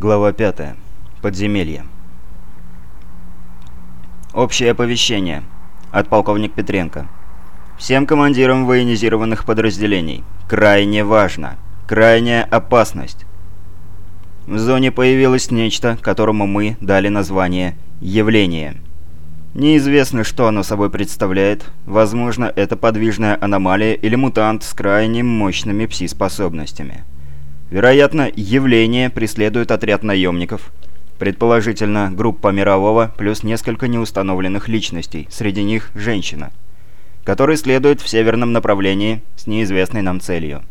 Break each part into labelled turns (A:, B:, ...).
A: Глава 5. Подземелье. Общее оповещение. От полковник Петренко. Всем командирам военизированных подразделений. Крайне важно. Крайняя опасность. В зоне появилось нечто, которому мы дали название «явление». Неизвестно, что оно собой представляет. Возможно, это подвижная аномалия или мутант с крайне мощными пси-способностями. Вероятно, явление преследует отряд наемников. Предположительно, группа мирового плюс несколько неустановленных личностей, среди них женщина, который следует в северном направлении с неизвестной нам целью.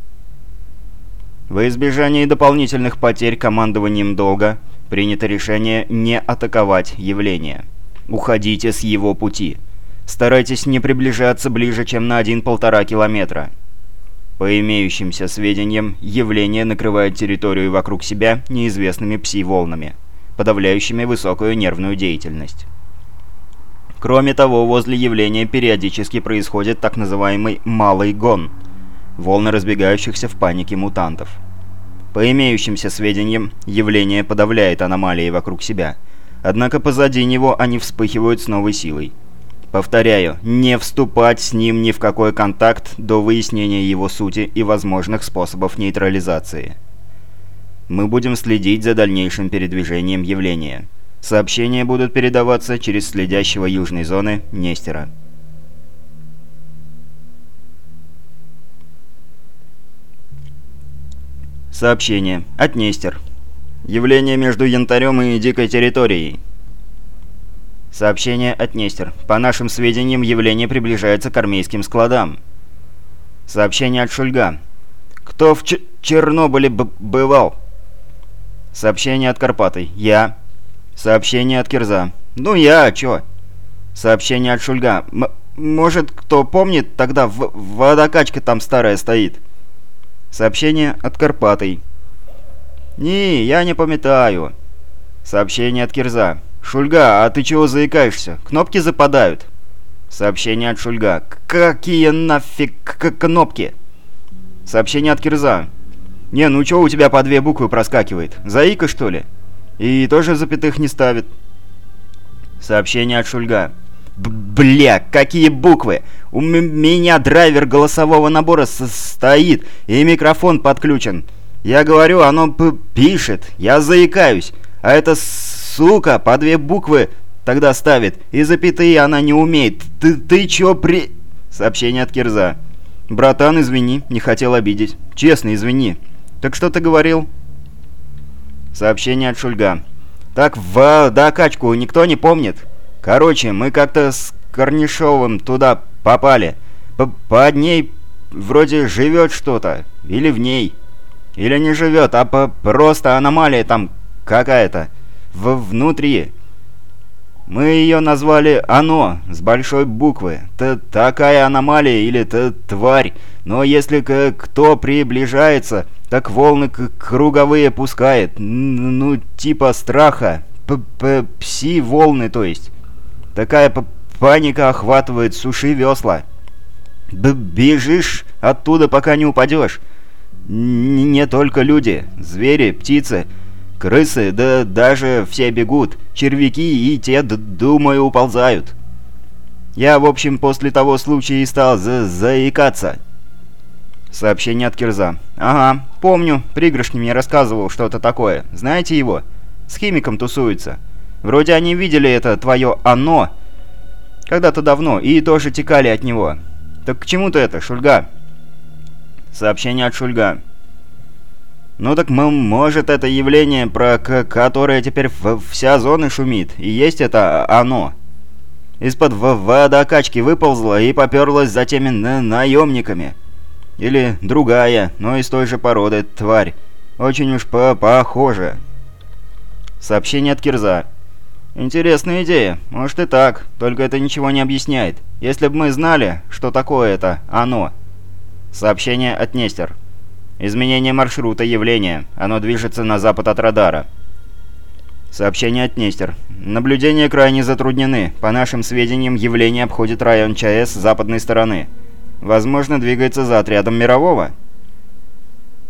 A: Во избежание дополнительных потерь командованием долга принято решение не атаковать явление. Уходите с его пути. Старайтесь не приближаться ближе, чем на 1-1,5 километра. По имеющимся сведениям, явление накрывает территорию вокруг себя неизвестными пси-волнами, подавляющими высокую нервную деятельность. Кроме того, возле явления периодически происходит так называемый «малый гон» — волны разбегающихся в панике мутантов. По имеющимся сведениям, явление подавляет аномалии вокруг себя, однако позади него они вспыхивают с новой силой — Повторяю, не вступать с ним ни в какой контакт до выяснения его сути и возможных способов нейтрализации. Мы будем следить за дальнейшим передвижением явления. Сообщения будут передаваться через следящего южной зоны Нестера. Сообщение. От Нестер. Явление между Янтарем и Дикой территорией. Сообщение от Нестер. По нашим сведениям, явление приближается к армейским складам. Сообщение от Шульга. Кто в Ч Чернобыле бывал? Сообщение от Карпатой. Я. Сообщение от Кирза. Ну я, чё? Сообщение от Шульга. М может, кто помнит, тогда в водокачка там старая стоит. Сообщение от Карпатой. Не, я не памятаю. Сообщение от Кирза. «Шульга, а ты чего заикаешься? Кнопки западают». Сообщение от Шульга. «Какие нафиг кнопки?» Сообщение от Кирза. «Не, ну чё у тебя по две буквы проскакивает? Заика, что ли?» «И тоже запятых не ставит». Сообщение от Шульга. «Бля, какие буквы! У меня драйвер голосового набора стоит, и микрофон подключен. Я говорю, оно пишет, я заикаюсь, а это Сука, по две буквы тогда ставит, и запятые она не умеет. Ты, ты чё при...» Сообщение от Кирза. «Братан, извини, не хотел обидеть. Честно, извини. Так что ты говорил?» Сообщение от Шульга. «Так в докачку никто не помнит? Короче, мы как-то с Корнишовым туда попали. П Под ней вроде живет что-то. Или в ней. Или не живет, а просто аномалия там какая-то в внутри. Мы ее назвали «Оно» с большой буквы. Т такая аномалия или т тварь. Но если к кто приближается, так волны круговые пускает. ну, типа страха. Пси-волны, то есть. Такая паника охватывает, суши весла. Б бежишь оттуда, пока не упадешь. Не только люди, звери, птицы — Крысы, да даже все бегут. Червяки и те, думаю, уползают. Я, в общем, после того случая и стал за заикаться. Сообщение от Кирза. «Ага, помню. Пригоршни мне рассказывал что-то такое. Знаете его? С химиком тусуется. Вроде они видели это твое «оно» когда-то давно и тоже текали от него. Так к чему-то это, Шульга?» Сообщение от Шульга. Ну так может это явление, про которое теперь вся зона шумит, и есть это оно. Из-под водокачки выползла и поперлась за теми на наемниками. Или другая, но из той же породы, тварь. Очень уж по похоже. Сообщение от Кирза. Интересная идея. Может и так, только это ничего не объясняет. Если бы мы знали, что такое это «оно». Сообщение от Нестер. Изменение маршрута явления. Оно движется на запад от радара. Сообщение от Нестер. Наблюдения крайне затруднены. По нашим сведениям, явление обходит район ЧАЭС с западной стороны. Возможно, двигается за отрядом Мирового.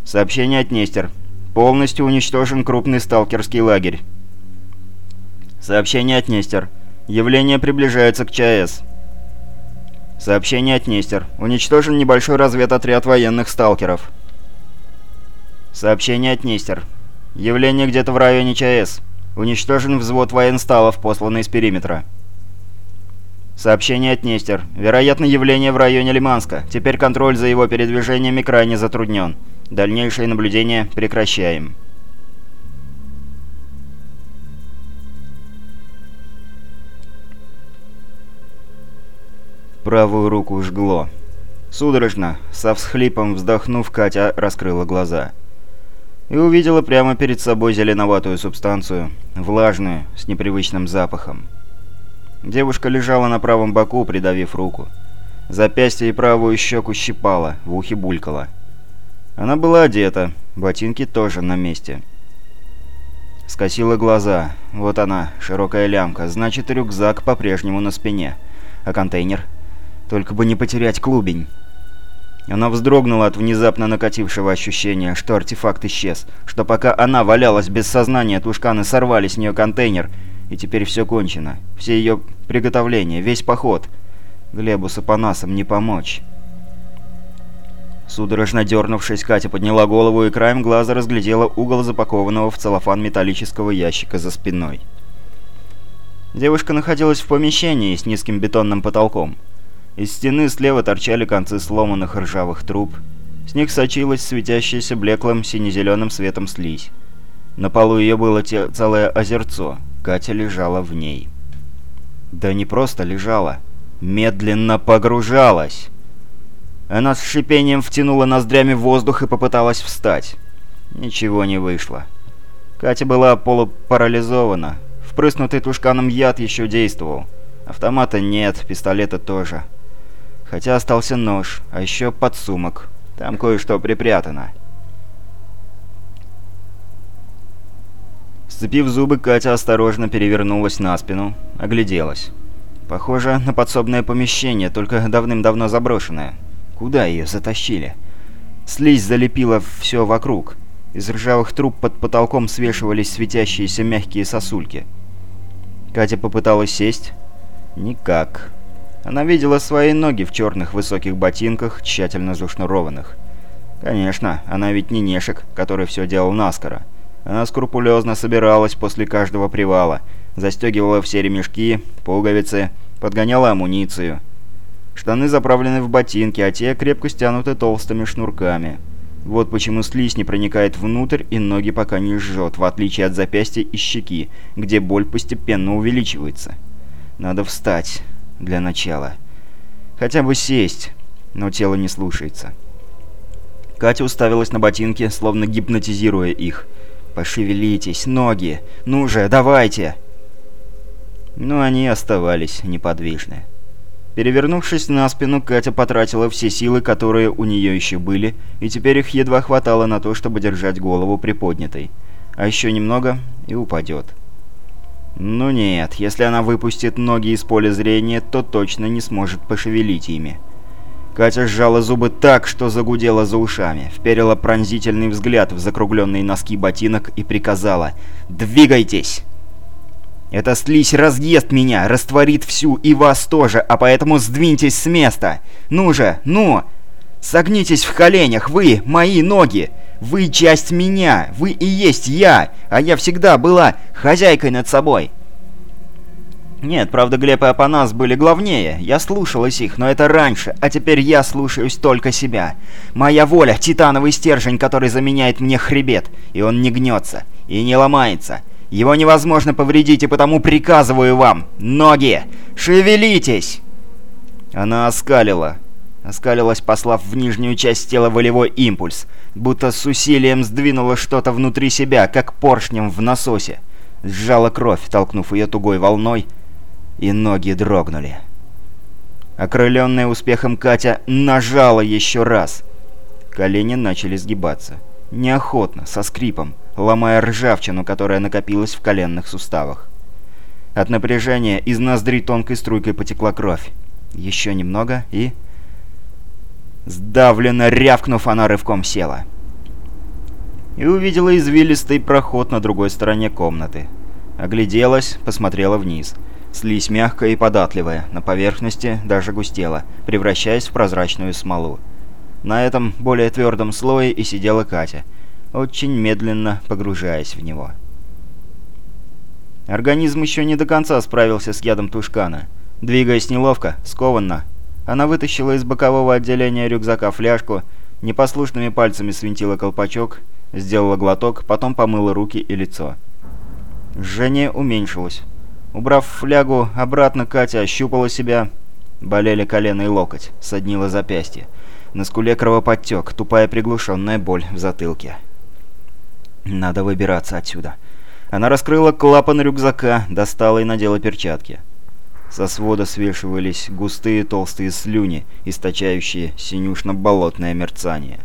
A: Сообщение от Нестер. Полностью уничтожен крупный сталкерский лагерь. Сообщение от Нестер. Явление приближается к ЧАЭС. Сообщение от Нестер. Уничтожен небольшой разведотряд военных сталкеров. Сообщение от Нестер. Явление где-то в районе ЧАЭС. Уничтожен взвод военсталов, посланный с периметра. Сообщение от Нестер. Вероятно, явление в районе Лиманска. Теперь контроль за его передвижениями крайне затруднен. Дальнейшие наблюдения прекращаем. Правую руку жгло. Судорожно, со всхлипом вздохнув, Катя раскрыла глаза. И увидела прямо перед собой зеленоватую субстанцию, влажную, с непривычным запахом. Девушка лежала на правом боку, придавив руку. Запястье и правую щеку щипала, в ухе булькала. Она была одета, ботинки тоже на месте. Скосила глаза. Вот она, широкая лямка, значит рюкзак по-прежнему на спине. А контейнер? Только бы не потерять клубень. Она вздрогнула от внезапно накатившего ощущения, что артефакт исчез, что пока она валялась без сознания, тушканы сорвали с нее контейнер, и теперь все кончено. Все ее приготовления, весь поход. Глебу с Апанасом не помочь. Судорожно дернувшись, Катя подняла голову и краем глаза разглядела угол запакованного в целлофан металлического ящика за спиной. Девушка находилась в помещении с низким бетонным потолком. Из стены слева торчали концы сломанных ржавых труб. С них сочилась светящаяся блеклым сине-зеленым светом слизь. На полу ее было целое озерцо. Катя лежала в ней. Да не просто лежала. Медленно погружалась. Она с шипением втянула ноздрями воздух и попыталась встать. Ничего не вышло. Катя была полупарализована. Впрыснутый тушканом яд еще действовал. Автомата нет, пистолета тоже. Хотя остался нож, а еще подсумок. Там кое-что припрятано. Сцепив зубы, Катя осторожно перевернулась на спину, огляделась. Похоже на подсобное помещение, только давным-давно заброшенное. Куда ее затащили? Слизь залепила все вокруг. Из ржавых труб под потолком свешивались светящиеся мягкие сосульки. Катя попыталась сесть. Никак. Она видела свои ноги в черных высоких ботинках, тщательно зашнурованных. Конечно, она ведь не Нешек, который все делал наскоро. Она скрупулезно собиралась после каждого привала, застегивала все ремешки, пуговицы, подгоняла амуницию. Штаны заправлены в ботинки, а те крепко стянуты толстыми шнурками. Вот почему слизь не проникает внутрь и ноги пока не жжет, в отличие от запястья и щеки, где боль постепенно увеличивается. Надо встать для начала. Хотя бы сесть, но тело не слушается. Катя уставилась на ботинки, словно гипнотизируя их. «Пошевелитесь, ноги! Ну же, давайте!» Но они оставались неподвижны. Перевернувшись на спину, Катя потратила все силы, которые у нее еще были, и теперь их едва хватало на то, чтобы держать голову приподнятой. А еще немного и упадет. Ну нет, если она выпустит ноги из поля зрения, то точно не сможет пошевелить ими. Катя сжала зубы так, что загудела за ушами, вперила пронзительный взгляд в закругленные носки ботинок и приказала «Двигайтесь!». «Эта слизь разъест меня, растворит всю и вас тоже, а поэтому сдвиньтесь с места! Ну же, ну! Согнитесь в коленях, вы, мои ноги! Вы часть меня, вы и есть я, а я всегда была хозяйкой над собой. Нет, правда, Глеб и Апанас были главнее. Я слушалась их, но это раньше, а теперь я слушаюсь только себя. Моя воля — титановый стержень, который заменяет мне хребет, и он не гнется, и не ломается. Его невозможно повредить, и потому приказываю вам, ноги, шевелитесь!» Она оскалила. Оскалилась, послав в нижнюю часть тела волевой импульс — будто с усилием сдвинула что-то внутри себя, как поршнем в насосе. Сжала кровь, толкнув ее тугой волной, и ноги дрогнули. Окрыленная успехом Катя нажала еще раз. Колени начали сгибаться. Неохотно, со скрипом, ломая ржавчину, которая накопилась в коленных суставах. От напряжения из ноздри тонкой струйкой потекла кровь. Еще немного и... Сдавленно рявкнув, она рывком села. и увидела извилистый проход на другой стороне комнаты. Огляделась, посмотрела вниз. Слизь мягкая и податливая, на поверхности даже густела, превращаясь в прозрачную смолу. На этом более твердом слое и сидела Катя, очень медленно погружаясь в него. Организм еще не до конца справился с ядом тушкана. Двигаясь неловко, скованно, она вытащила из бокового отделения рюкзака фляжку, непослушными пальцами свинтила колпачок, сделала глоток, потом помыла руки и лицо. Жжение уменьшилось. Убрав флягу, обратно Катя ощупала себя. Болели колено и локоть, соднило запястье. На скуле кровоподтек, тупая приглушенная боль в затылке. Надо выбираться отсюда. Она раскрыла клапан рюкзака, достала и надела перчатки. Со свода свешивались густые толстые слюни, источающие синюшно-болотное мерцание.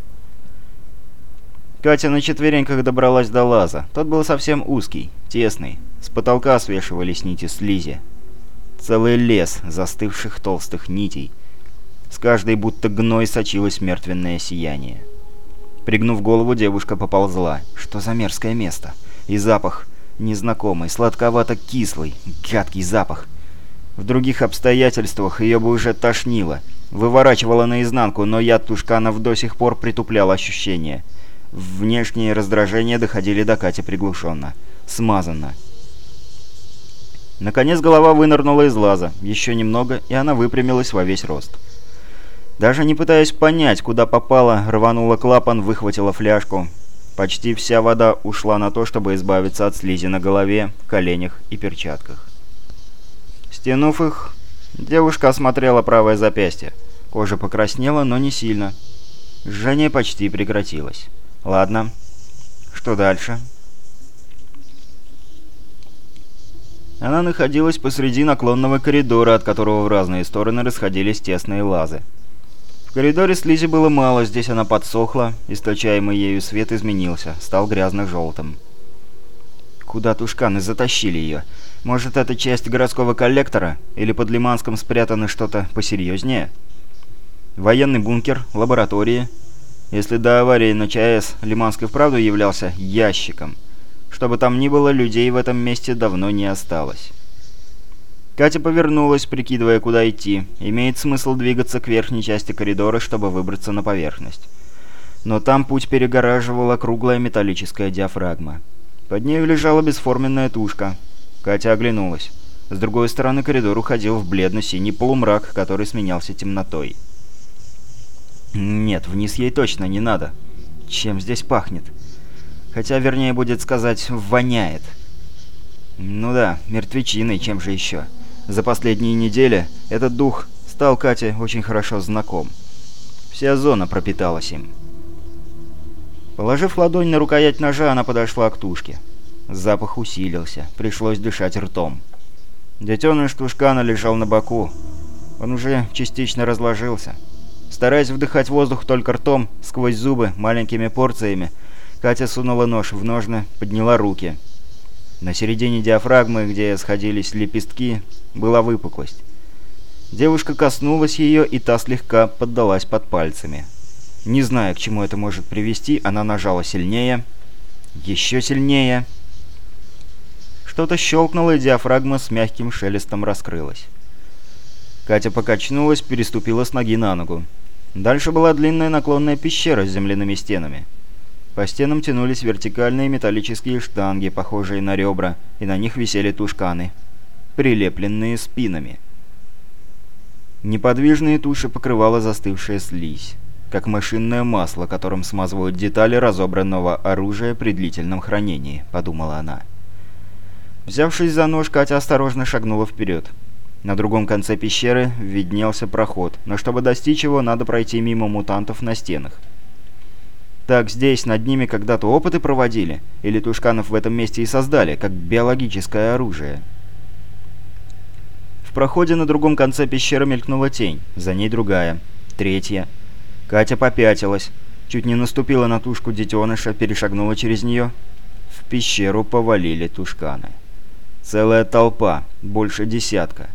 A: Катя на четвереньках добралась до лаза. Тот был совсем узкий, тесный. С потолка свешивались нити слизи. Целый лес застывших толстых нитей. С каждой будто гной сочилось мертвенное сияние. Пригнув голову, девушка поползла. Что за мерзкое место? И запах незнакомый, сладковато-кислый, гадкий запах. В других обстоятельствах ее бы уже тошнило. Выворачивала наизнанку, но яд тушканов до сих пор притуплял ощущения. Внешние раздражения доходили до Кати приглушенно. Смазанно. Наконец голова вынырнула из лаза. Еще немного, и она выпрямилась во весь рост. Даже не пытаясь понять, куда попала, рванула клапан, выхватила фляжку. Почти вся вода ушла на то, чтобы избавиться от слизи на голове, коленях и перчатках. Стянув их, девушка осмотрела правое запястье. Кожа покраснела, но не сильно. Жжение почти прекратилось. Ладно. Что дальше? Она находилась посреди наклонного коридора, от которого в разные стороны расходились тесные лазы. В коридоре слизи было мало, здесь она подсохла, источаемый ею свет изменился, стал грязно-желтым. Куда тушканы затащили ее? Может, это часть городского коллектора? Или под Лиманском спрятано что-то посерьезнее? Военный бункер, лаборатории. Если до аварии на ЧАЭС Лиманский вправду являлся ящиком. Что бы там ни было, людей в этом месте давно не осталось. Катя повернулась, прикидывая, куда идти. Имеет смысл двигаться к верхней части коридора, чтобы выбраться на поверхность. Но там путь перегораживала круглая металлическая диафрагма. Под нею лежала бесформенная тушка. Катя оглянулась. С другой стороны коридор уходил в бледно-синий полумрак, который сменялся темнотой. Нет, вниз ей точно не надо. Чем здесь пахнет? Хотя, вернее, будет сказать, воняет. Ну да, мертвечиной, чем же еще? За последние недели этот дух стал Кате очень хорошо знаком. Вся зона пропиталась им. Положив ладонь на рукоять ножа, она подошла к тушке. Запах усилился, пришлось дышать ртом. Детеныш тушкана лежал на боку. Он уже частично разложился. Стараясь вдыхать воздух только ртом, сквозь зубы, маленькими порциями, Катя сунула нож в ножны, подняла руки — на середине диафрагмы, где сходились лепестки, была выпуклость. Девушка коснулась ее, и та слегка поддалась под пальцами. Не зная, к чему это может привести, она нажала сильнее, еще сильнее. Что-то щелкнуло, и диафрагма с мягким шелестом раскрылась. Катя покачнулась, переступила с ноги на ногу. Дальше была длинная наклонная пещера с земляными стенами. По стенам тянулись вертикальные металлические штанги, похожие на ребра, и на них висели тушканы, прилепленные спинами. Неподвижные туши покрывала застывшая слизь, как машинное масло, которым смазывают детали разобранного оружия при длительном хранении, подумала она. Взявшись за нож, Катя осторожно шагнула вперед. На другом конце пещеры виднелся проход, но чтобы достичь его, надо пройти мимо мутантов на стенах. Так здесь над ними когда-то опыты проводили, или тушканов в этом месте и создали, как биологическое оружие. В проходе на другом конце пещеры мелькнула тень, за ней другая, третья. Катя попятилась, чуть не наступила на тушку детеныша, перешагнула через нее. В пещеру повалили тушканы. Целая толпа, больше десятка.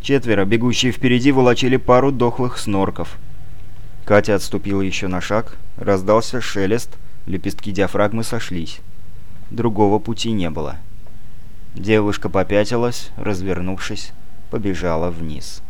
A: Четверо, бегущие впереди, волочили пару дохлых снорков. Катя отступила еще на шаг, раздался шелест, Лепестки диафрагмы сошлись. Другого пути не было. Девушка попятилась, развернувшись, побежала вниз.